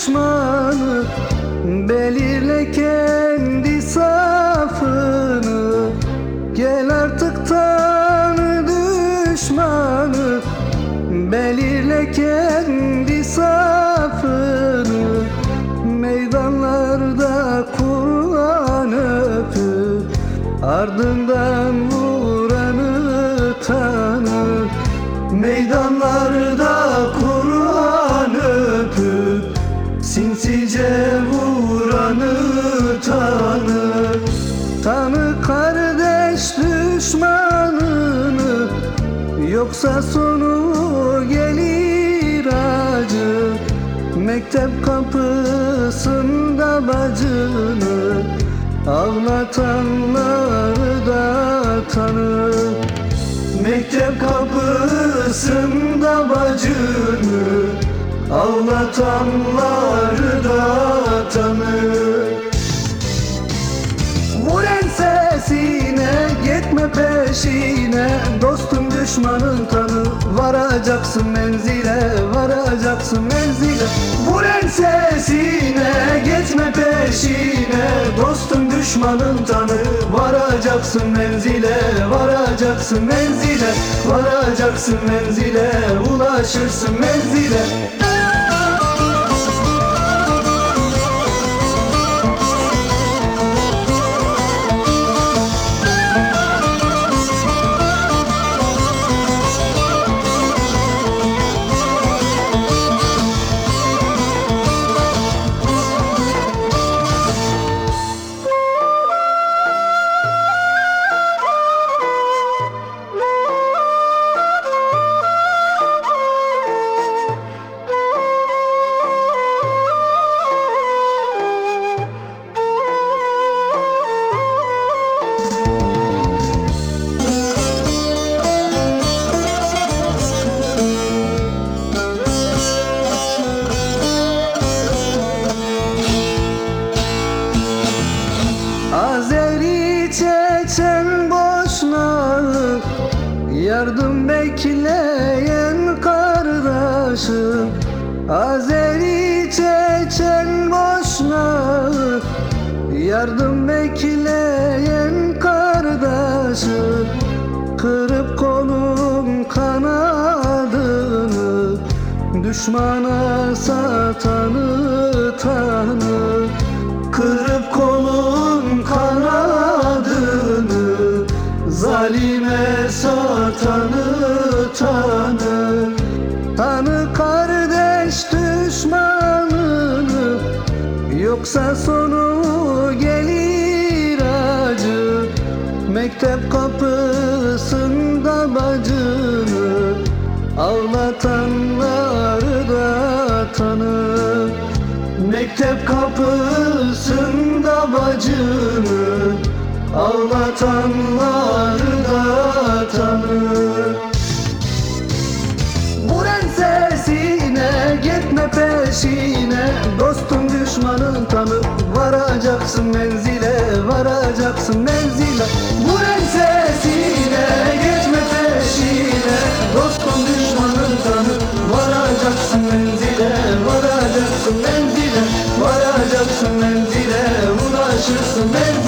düşmanı Belirle kendi safını. Gel artık tanı düşmanı Belirle kendi safını. Meydanlarda Kur'an öpü Ardından vuranı tanı Meydanlarda Yoksa sonu gelir acı. Mektep kapısında bacını Ağlatanları da tanı Mektep kapısında bacını Ağlatanları da tanır. Vur ensesine gitme peşine düşmanın tanı Varacaksın menzile Varacaksın menzile. Vur ensesine gitme peşine Dostum düşmanın tanı Varacaksın menzile Varacaksın menzile. Varacaksın menzile Ulaşırsın menzile Yardım bekleyen kardeşim Azeri Çeçen boşnak Yardım bekleyen kardeşim Kırıp kolum kanadını Düşmana satanı tanı kardeş düşmanını Yoksa sonu gelir acı. Mektep kapısında bacını Ağlatanları da tanı. Mektep kapısında bacını Ağlatanları da tanır tanı Varacaksın menzile Varacaksın menzile. Vur ensesine gitme peşine. Dostum düşmanın tanı Varacaksın menzile Varacaksın menzile. Varacaksın menzile Ulaşırsın menzile